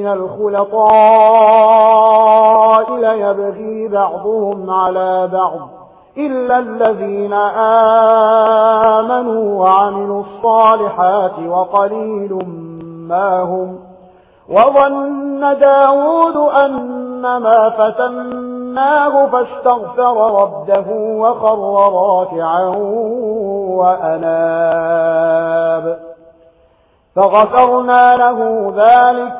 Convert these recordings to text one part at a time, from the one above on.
من الخلطاء ليبغي بعضهم على بعض إلا الذين آمنوا وعملوا الصالحات وقليل ما هم وظن داود أن ما فتناه فاستغفر ربه وقر راكعا وأناب فغفرنا له ذلك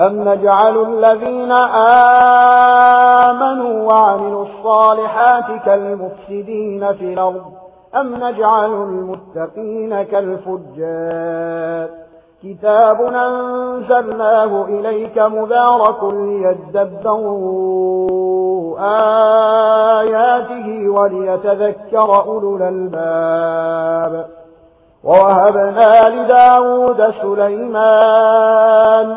أم نجعل الذين آمنوا وعملوا الصالحات كالمفسدين في الأرض أم نجعل المتقين كالفجار كتاب أنزلناه إليك مبارك ليتدبروا آياته وليتذكر أولو الألباب ووهبنا لداود سليمان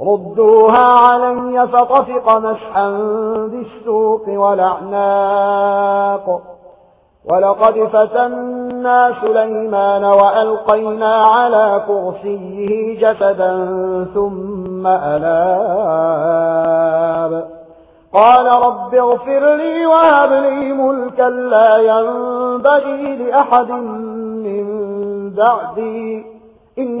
ردوها علي فطفق مسحا بالسوق والأعناق. ولقد فتنا سليمان وألقينا على كرسيه جسدا ثم ألاب قال رب اغفر لي وهب لي ملكا لا ينبغي لأحد من بعدي. إن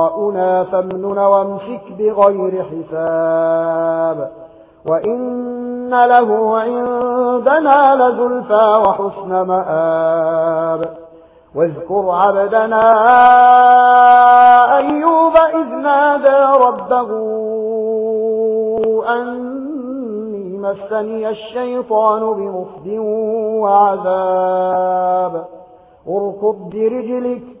ربنا فامنن وامسك بغير حساب وإن له عندنا لزلفى وحسن مآب واذكر عبدنا أيوب إذ نادى ربه أني مسني الشيطان بغفد وعذاب اركض برجلك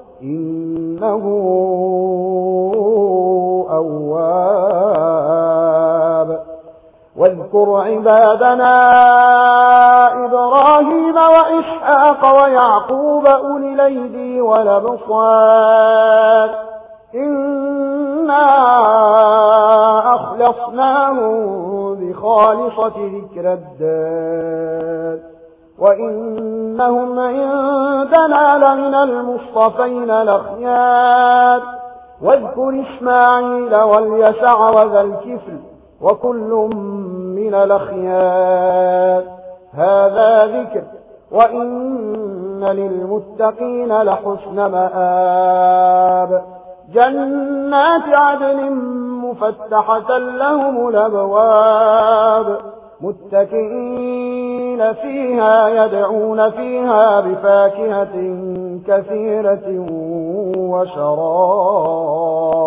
إنه أواب. واذكر عبادنا إبراهيم وإشحاق ويعقوب أولي ليدي ولبصار إنا أخلصناهم بخالصة ذكر الدار. وإنهم عندنا لمن المصطفين لخيار واذكر إسماعيل واليسع وذا الكفل وكل من لخيار هذا ذكر وإن للمتقين لحسن مآب جنات عدن مفتحة لهم الأبواب متكئين خالدين فيها يدعون فيها بفاكهة كثيرة وشراب.